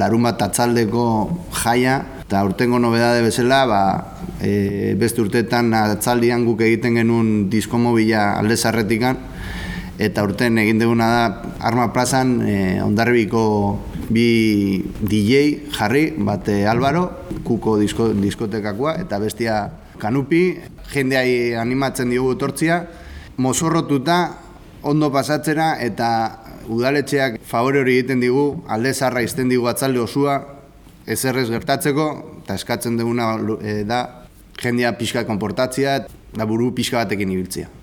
larun bat atzaldeko jaia, eta urtengo nobedade bezala, ba, e, beste urteetan atzaldian guk egiten genuen diskomobila alde zarretikan, eta urten egin duguna da Arma Plazan e, ondarribiko bi DJ jarri, bate Albaro, kuko disko, diskotekakoa, eta bestia Kanupi, jendeai animatzen diogu etortzia, mozorrotuta, ondo pasatzera, eta udaletxeak favore hori egiten digu, alde zarra izten digu atzalde osua, ezerrez gertatzeko, eta eskatzen duguna e, da, jendea pixka konportatzea, da buru pixka batekin ibiltzea.